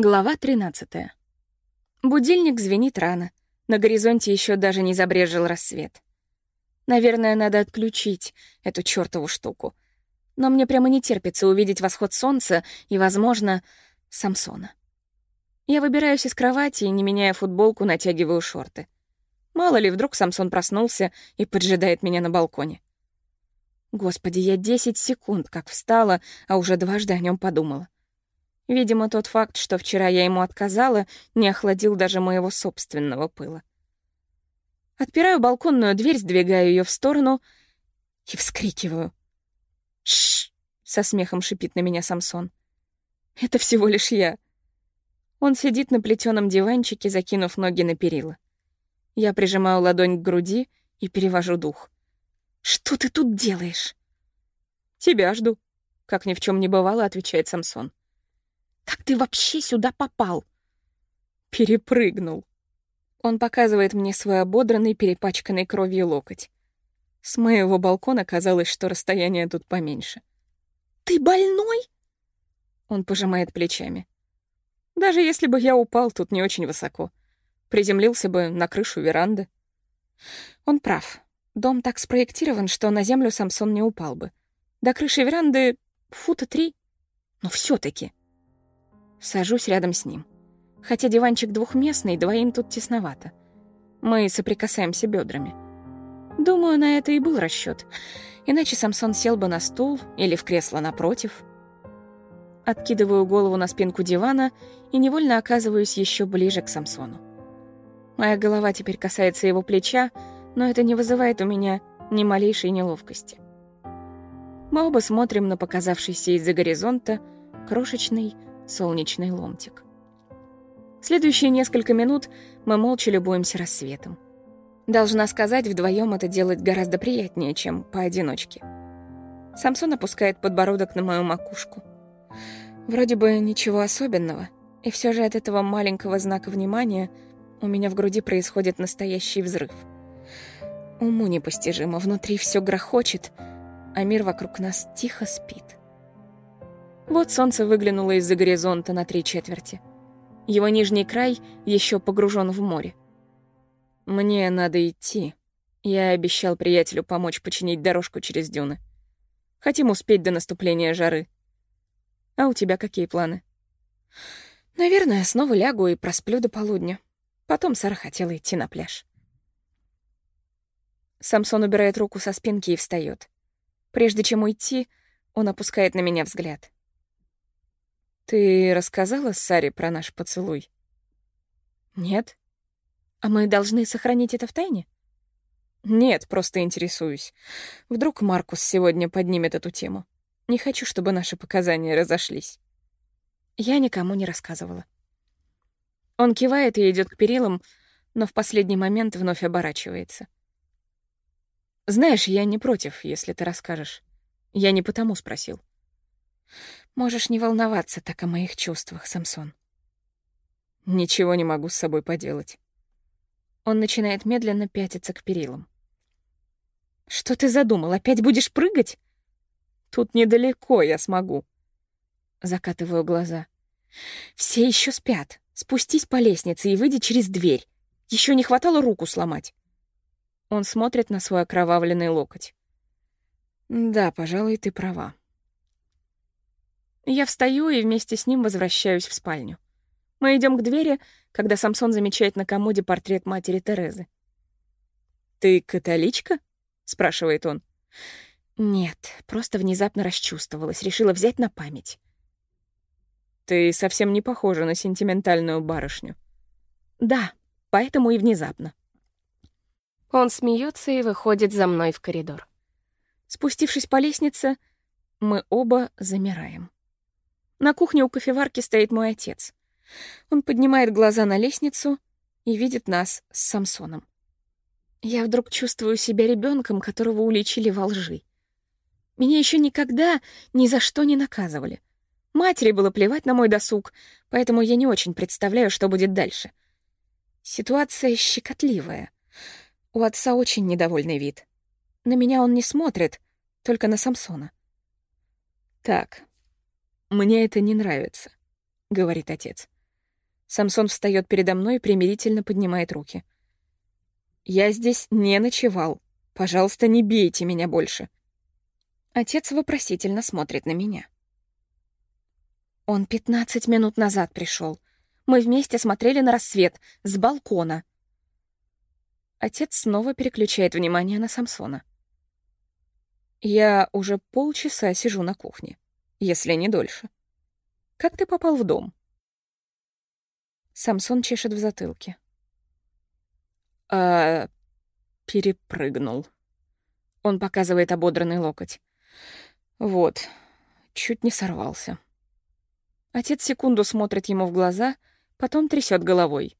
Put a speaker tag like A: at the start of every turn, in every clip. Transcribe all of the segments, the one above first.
A: Глава 13. Будильник звенит рано. На горизонте еще даже не забрежил рассвет. Наверное, надо отключить эту чёртову штуку. Но мне прямо не терпится увидеть восход солнца и, возможно, Самсона. Я выбираюсь из кровати и, не меняя футболку, натягиваю шорты. Мало ли, вдруг Самсон проснулся и поджидает меня на балконе. Господи, я 10 секунд как встала, а уже дважды о нем подумала. Видимо, тот факт, что вчера я ему отказала, не охладил даже моего собственного пыла. Отпираю балконную дверь, сдвигаю ее в сторону и вскрикиваю. «Шш!» — со смехом шипит на меня Самсон. «Это всего лишь я». Он сидит на плетеном диванчике, закинув ноги на перила. Я прижимаю ладонь к груди и перевожу дух. «Что ты тут делаешь?» «Тебя жду», — как ни в чем не бывало, отвечает Самсон. Как ты вообще сюда попал?» «Перепрыгнул». Он показывает мне свой ободранный, перепачканный кровью локоть. С моего балкона казалось, что расстояние тут поменьше. «Ты больной?» Он пожимает плечами. «Даже если бы я упал, тут не очень высоко. Приземлился бы на крышу веранды». Он прав. Дом так спроектирован, что на землю Самсон не упал бы. До крыши веранды фута три. Но все таки Сажусь рядом с ним. Хотя диванчик двухместный, двоим тут тесновато. Мы соприкасаемся бедрами. Думаю, на это и был расчет. Иначе Самсон сел бы на стул или в кресло напротив. Откидываю голову на спинку дивана и невольно оказываюсь еще ближе к Самсону. Моя голова теперь касается его плеча, но это не вызывает у меня ни малейшей неловкости. Мы оба смотрим на показавшийся из-за горизонта крошечный солнечный ломтик. Следующие несколько минут мы молча любуемся рассветом. Должна сказать, вдвоем это делать гораздо приятнее, чем поодиночке. Самсон опускает подбородок на мою макушку. Вроде бы ничего особенного, и все же от этого маленького знака внимания у меня в груди происходит настоящий взрыв. Уму непостижимо, внутри все грохочет, а мир вокруг нас тихо спит. Вот солнце выглянуло из-за горизонта на три четверти. Его нижний край еще погружен в море. Мне надо идти. Я обещал приятелю помочь починить дорожку через дюны. Хотим успеть до наступления жары. А у тебя какие планы? Наверное, снова лягу и просплю до полудня. Потом Сара хотела идти на пляж. Самсон убирает руку со спинки и встает. Прежде чем уйти, он опускает на меня взгляд. «Ты рассказала Саре про наш поцелуй?» «Нет. А мы должны сохранить это в тайне?» «Нет, просто интересуюсь. Вдруг Маркус сегодня поднимет эту тему. Не хочу, чтобы наши показания разошлись». Я никому не рассказывала. Он кивает и идет к перилам, но в последний момент вновь оборачивается. «Знаешь, я не против, если ты расскажешь. Я не потому спросил. Можешь не волноваться так о моих чувствах, Самсон. Ничего не могу с собой поделать. Он начинает медленно пятиться к перилам. Что ты задумал? Опять будешь прыгать? Тут недалеко я смогу. Закатываю глаза. Все еще спят. Спустись по лестнице и выйди через дверь. Еще не хватало руку сломать. Он смотрит на свой окровавленный локоть. Да, пожалуй, ты права. Я встаю и вместе с ним возвращаюсь в спальню. Мы идем к двери, когда Самсон замечает на комоде портрет матери Терезы. «Ты католичка?» — спрашивает он. «Нет, просто внезапно расчувствовалась, решила взять на память». «Ты совсем не похожа на сентиментальную барышню». «Да, поэтому и внезапно». Он смеется и выходит за мной в коридор. Спустившись по лестнице, мы оба замираем. На кухне у кофеварки стоит мой отец. Он поднимает глаза на лестницу и видит нас с Самсоном. Я вдруг чувствую себя ребенком, которого уличили во лжи. Меня еще никогда ни за что не наказывали. Матери было плевать на мой досуг, поэтому я не очень представляю, что будет дальше. Ситуация щекотливая. У отца очень недовольный вид. На меня он не смотрит, только на Самсона. Так, «Мне это не нравится», — говорит отец. Самсон встает передо мной и примирительно поднимает руки. «Я здесь не ночевал. Пожалуйста, не бейте меня больше». Отец вопросительно смотрит на меня. Он пятнадцать минут назад пришел. Мы вместе смотрели на рассвет с балкона. Отец снова переключает внимание на Самсона. Я уже полчаса сижу на кухне, если не дольше. Как ты попал в дом? Самсон чешет в затылке. А... перепрыгнул. Он показывает ободранный локоть. Вот, чуть не сорвался. Отец секунду смотрит ему в глаза, потом трясет головой.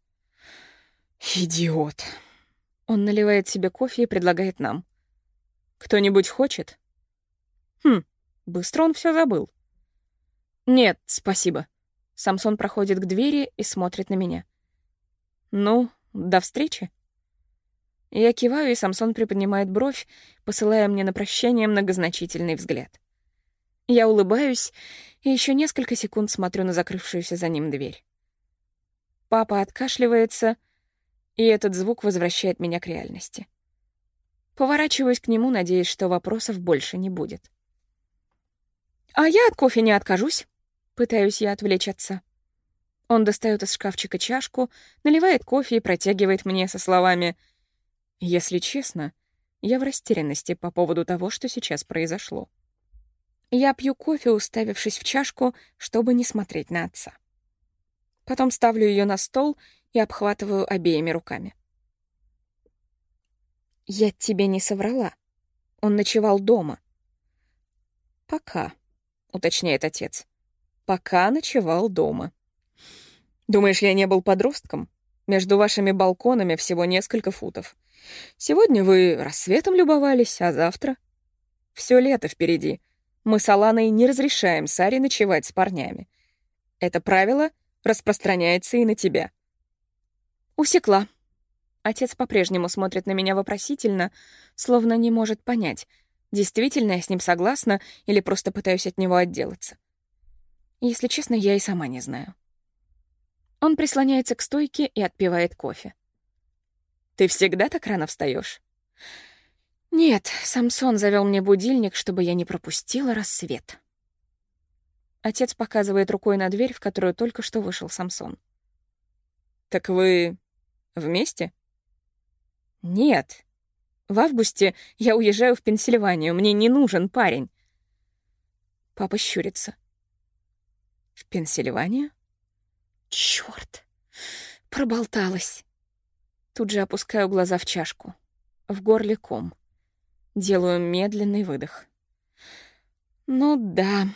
A: «Идиот!» Он наливает себе кофе и предлагает нам. «Кто-нибудь хочет?» «Хм, быстро он все забыл». «Нет, спасибо». Самсон проходит к двери и смотрит на меня. «Ну, до встречи». Я киваю, и Самсон приподнимает бровь, посылая мне на прощание многозначительный взгляд. Я улыбаюсь и еще несколько секунд смотрю на закрывшуюся за ним дверь. Папа откашливается, и этот звук возвращает меня к реальности. Поворачиваюсь к нему, надеясь, что вопросов больше не будет. «А я от кофе не откажусь», — пытаюсь я отвлечь отца. Он достает из шкафчика чашку, наливает кофе и протягивает мне со словами «Если честно, я в растерянности по поводу того, что сейчас произошло». Я пью кофе, уставившись в чашку, чтобы не смотреть на отца. Потом ставлю ее на стол и обхватываю обеими руками. «Я тебе не соврала. Он ночевал дома». «Пока», — уточняет отец. «Пока ночевал дома». «Думаешь, я не был подростком? Между вашими балконами всего несколько футов. Сегодня вы рассветом любовались, а завтра...» Все лето впереди, мы с Аланой не разрешаем Саре ночевать с парнями. Это правило распространяется и на тебя. Усекла. Отец по-прежнему смотрит на меня вопросительно, словно не может понять, действительно я с ним согласна или просто пытаюсь от него отделаться. Если честно, я и сама не знаю. Он прислоняется к стойке и отпивает кофе. «Ты всегда так рано встаешь? Нет, Самсон завел мне будильник, чтобы я не пропустила рассвет. Отец показывает рукой на дверь, в которую только что вышел Самсон. Так вы вместе? Нет. В августе я уезжаю в Пенсильванию, мне не нужен парень. Папа щурится. В Пенсильванию? Чёрт! Проболталась. Тут же опускаю глаза в чашку. В горле ком. Делаю медленный выдох. Ну да.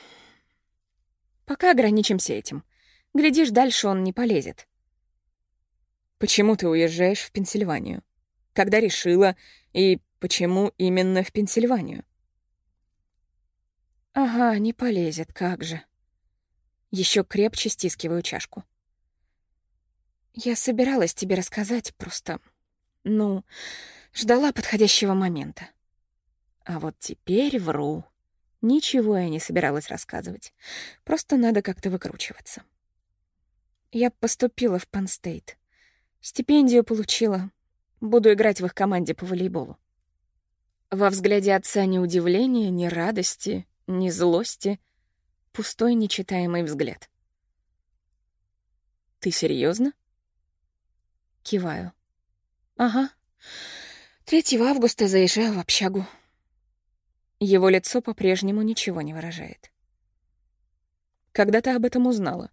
A: Пока ограничимся этим. Глядишь, дальше он не полезет. Почему ты уезжаешь в Пенсильванию? Когда решила? И почему именно в Пенсильванию? Ага, не полезет, как же. Еще крепче стискиваю чашку. Я собиралась тебе рассказать, просто... Ну, ждала подходящего момента. А вот теперь вру. Ничего я не собиралась рассказывать. Просто надо как-то выкручиваться. Я поступила в Панстейт. Стипендию получила. Буду играть в их команде по волейболу. Во взгляде отца ни удивления, ни радости, ни злости. Пустой, нечитаемый взгляд. «Ты серьезно? Киваю. «Ага. 3 августа заезжаю в общагу. Его лицо по-прежнему ничего не выражает. «Когда ты об этом узнала?»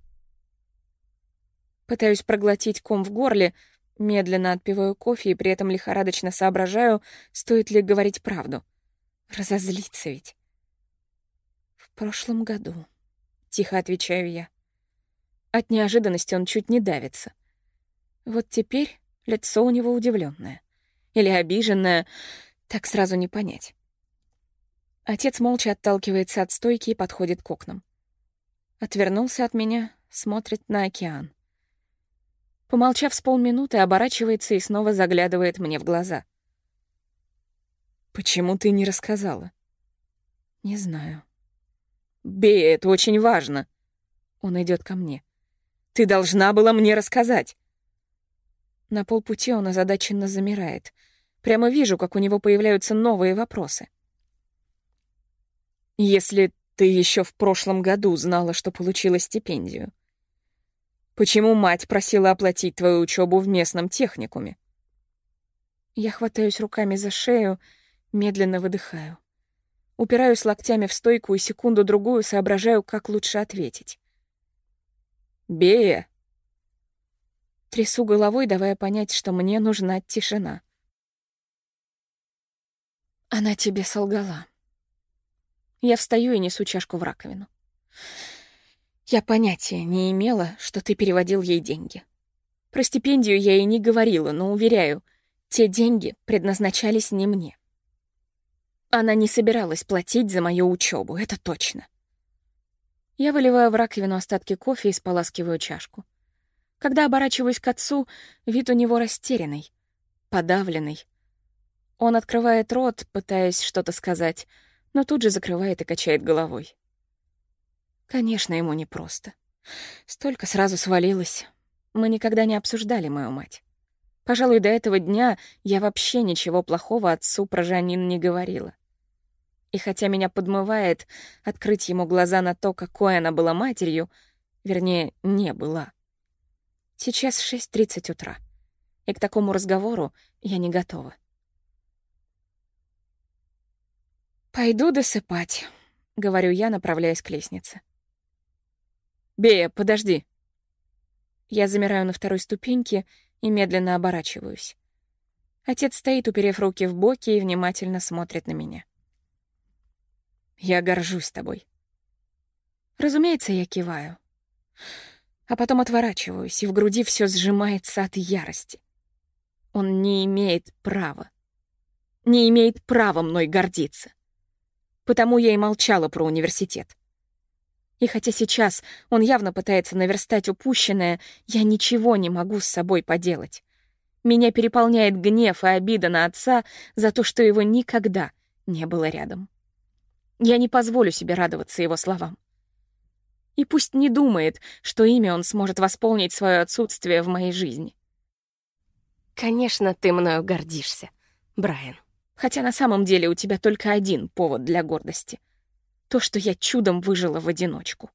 A: Пытаюсь проглотить ком в горле, медленно отпиваю кофе и при этом лихорадочно соображаю, стоит ли говорить правду. Разозлиться ведь. «В прошлом году», — тихо отвечаю я. От неожиданности он чуть не давится. Вот теперь лицо у него удивленное Или обиженное, так сразу не понять. Отец молча отталкивается от стойки и подходит к окнам. Отвернулся от меня, смотрит на океан. Помолчав с полминуты, оборачивается и снова заглядывает мне в глаза. «Почему ты не рассказала?» «Не знаю». «Бей, это очень важно!» Он идет ко мне. Ты должна была мне рассказать. На полпути он озадаченно замирает. Прямо вижу, как у него появляются новые вопросы. Если ты еще в прошлом году знала, что получила стипендию, почему мать просила оплатить твою учебу в местном техникуме? Я хватаюсь руками за шею, медленно выдыхаю. Упираюсь локтями в стойку и секунду-другую соображаю, как лучше ответить. «Бея!» Трясу головой, давая понять, что мне нужна тишина. Она тебе солгала. Я встаю и несу чашку в раковину. Я понятия не имела, что ты переводил ей деньги. Про стипендию я ей не говорила, но, уверяю, те деньги предназначались не мне. Она не собиралась платить за мою учебу, это точно. Я выливаю в раковину остатки кофе и споласкиваю чашку. Когда оборачиваюсь к отцу, вид у него растерянный, подавленный. Он открывает рот, пытаясь что-то сказать, но тут же закрывает и качает головой. Конечно, ему непросто. Столько сразу свалилось. Мы никогда не обсуждали мою мать. Пожалуй, до этого дня я вообще ничего плохого отцу про Жанин не говорила. И хотя меня подмывает открыть ему глаза на то, какой она была матерью, вернее, не была. Сейчас 6.30 утра, и к такому разговору я не готова. «Пойду досыпать», — говорю я, направляясь к лестнице. «Бея, подожди». Я замираю на второй ступеньке и медленно оборачиваюсь. Отец стоит, уперев руки в боки, и внимательно смотрит на меня. Я горжусь тобой. Разумеется, я киваю. А потом отворачиваюсь, и в груди все сжимается от ярости. Он не имеет права. Не имеет права мной гордиться. Потому я и молчала про университет. И хотя сейчас он явно пытается наверстать упущенное, я ничего не могу с собой поделать. Меня переполняет гнев и обида на отца за то, что его никогда не было рядом. Я не позволю себе радоваться его словам. И пусть не думает, что имя он сможет восполнить свое отсутствие в моей жизни. Конечно, ты мною гордишься, Брайан. Хотя на самом деле у тебя только один повод для гордости. То, что я чудом выжила в одиночку.